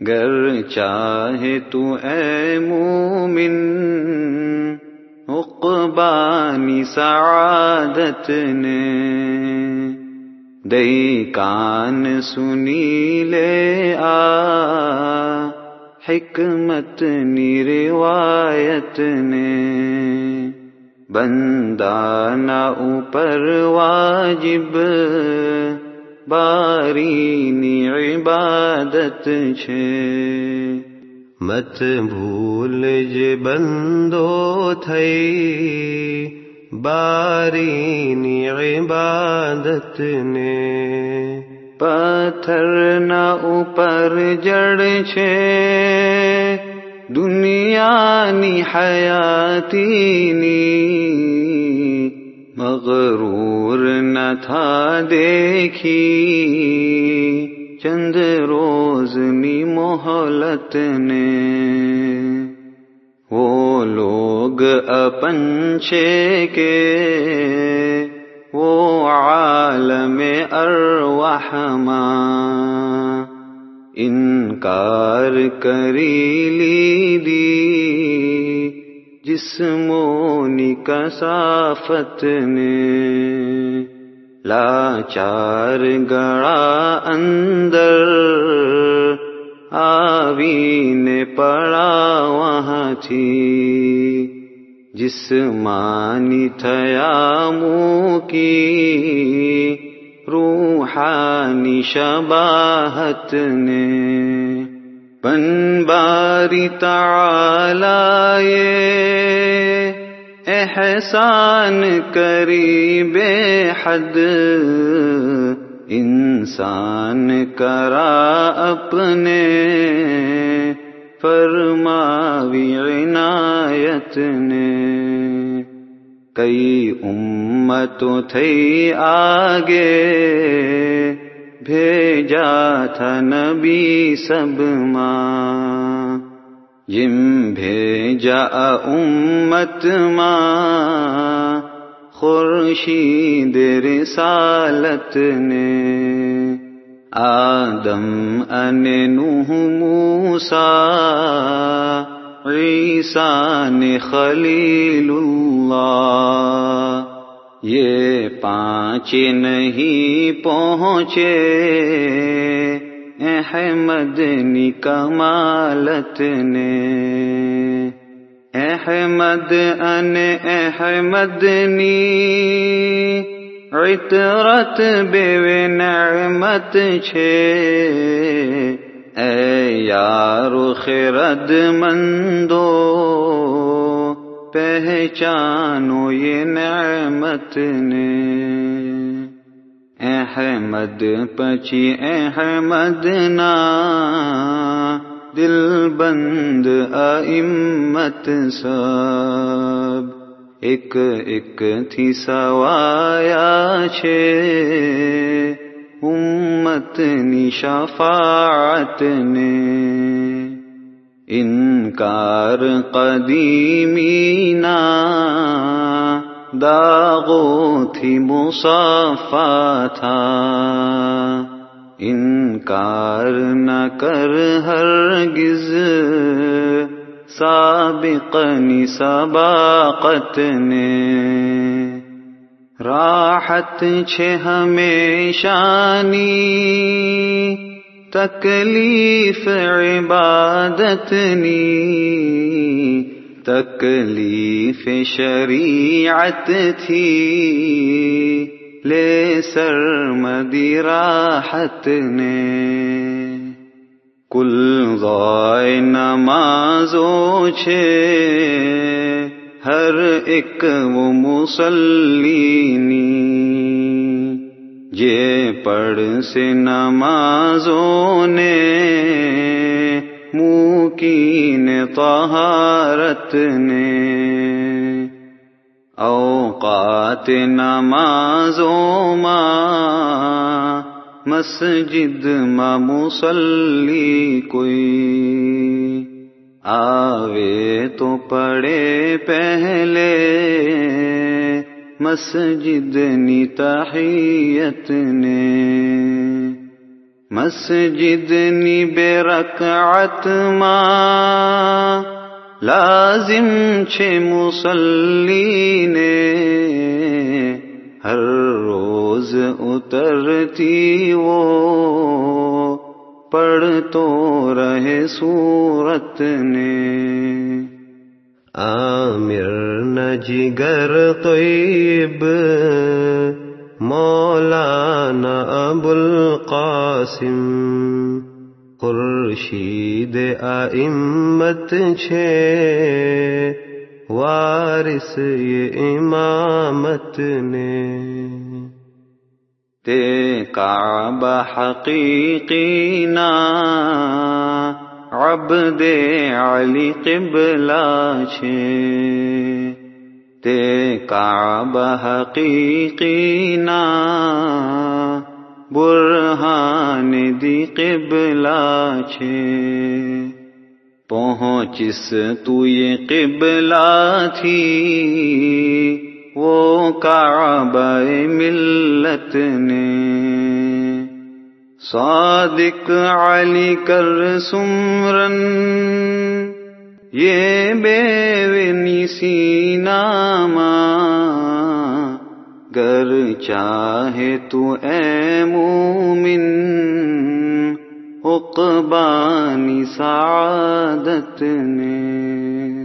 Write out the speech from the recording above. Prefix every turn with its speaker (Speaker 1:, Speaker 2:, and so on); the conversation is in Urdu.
Speaker 1: گر چاہے تو اے مومن اقبانی سعادت نے دئی کان سنی لے آ حکمت نی روایت نے بندہ نہ اوپر واجب باری عبادت چھے۔
Speaker 2: مت بھول ج بندو تھئی۔ باری عبادت نے۔
Speaker 1: پتھر نہ اوپر جڑ چھے۔ دنیا نی حیاتی نی۔ مغرور نہ تھا دیکھی، چند روز نی محلت نے۔ وہ لوگ اپنچے کے، وہ عالم ارواح انکار کری لی دی۔ جسمونی کسافت نے لاچار گڑا اندر آوی نے پڑا وہاں تھی جسمانی تھیا منہ کی روحانی شباہت نے باری تعالی، احسان کری بے حد، انسان کرا اپنے، فرماوی عنایت نے۔ کئی امتوں تھئی آگے بھیجا تھا نبی سب ماں۔ جم بھیجا امت ماں۔ خورشید رسالت نے۔ آدم ان نوح موسا عیسان خلیل اللہ۔ یہ پانچ نہیں پہنچے۔ احمد نی کمالت نے۔ احمد ان احمد نی۔ عطرت بے نعمت چھے۔ اے یار خرد مندو۔ پہچانو یہ نعمت نے۔ احمد، پچی احمد نا۔ دل بند امت سب ایک ایک تھی سوایا چھے۔ امت نی شفاعت نے۔ انکار قدیمی نا داغو تھی مصافا تھا انکار نہ کر ہرگز سابق نی سباقت نے راحت چھ ہمیشانی تكليف عبادتني تكليف شريعتي لسر مدي راحتني كل ضاي نمازو چھے هر ایک وہ مسلینی۔ جے پڑھ سے نمازوں نے موکین طہارت نے اوقات نمازوں ماں مسجد ما مسلی کوئی آوے تو پڑے پہلے مسجدني تحيتني. مسجدني بركعت ما لازم چه مسلی نے ہر روز اترتی وہ پڑھتو رہے صورت نے
Speaker 2: عامر نجگر طیب، مولانا ابو القاسم خورشید ائمت چھے، وارث یہ امامت نے۔
Speaker 1: تے کعبہ حقیقینا عبد علی قبلہ چھے۔ تے کعبہ حقیقینا برہان دی قبلہ چھے۔ پہنچس تو یہ قبلہ تھی۔ وہ کعبہ ملت نے۔ صادق علی کر سمرن۔ یہ بے نسی ناما گر چاہے تو اے مومن حقبانی سعادت نے۔